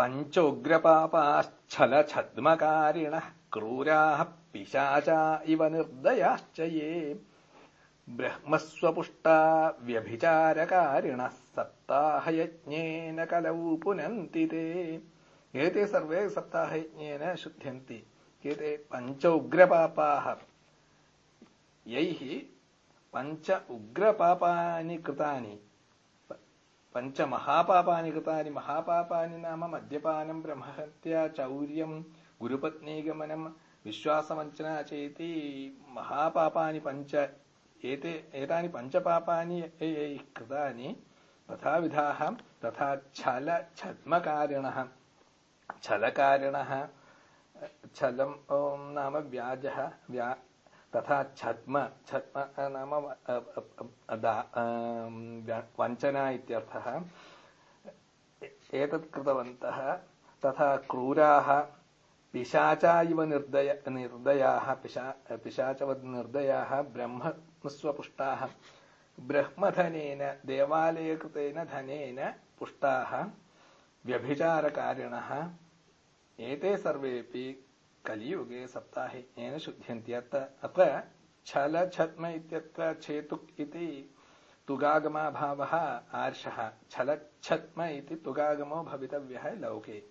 पञ्चोग्रपापाश्छलछद्मकारिणः क्रूराः पिशाचा इव निर्दयाश्च ये। ब्रह्मस्वपुष्टा व्यभिचारकारिणः सप्ताहयज्ञेन कलौ पुनन्ति ते। एते सर्वे सप्ताहयज्ञेन शुध्यन्ति। एते पञ्च उग्रपापाः यैः पञ्च उग्रपापानि कृतानि पञ्चमहापापानि कृतानि महापापानि नाम मद्यपानं ब्रह्महत्या चौर्यं गुरुपत्नीगमनं विश्वासवञ्चना चेति महापापानि पञ्च एते एतानि पञ्चपापानि कृतानि तथाविधाः तथा छलछद्मकारिणः छलकारिणः छलं नाम व्याजः व्या तथा छद्म छद्म नाम वञ्चना इत्यर्थः एतत् कृतवन्तः तथा क्रूराः पिशाचा इव निर्दय निर्दयाः पिशा पिशाचवद् निर्दयाः ब्रह्मस्वपुष्टाः ब्रह्मधनेन देवालयकृतेन धनेन पुष्टाः व्यभिचारकारिणः एते सर्वेपि कलियुगे सप्ताह शुध्यन्ति अत्र छल छत्म इत्यत्र छेतुक् इति तुगागमाभावः आर्षः। छलच्छद्म इति तुगागमो भवितव्यः लौके।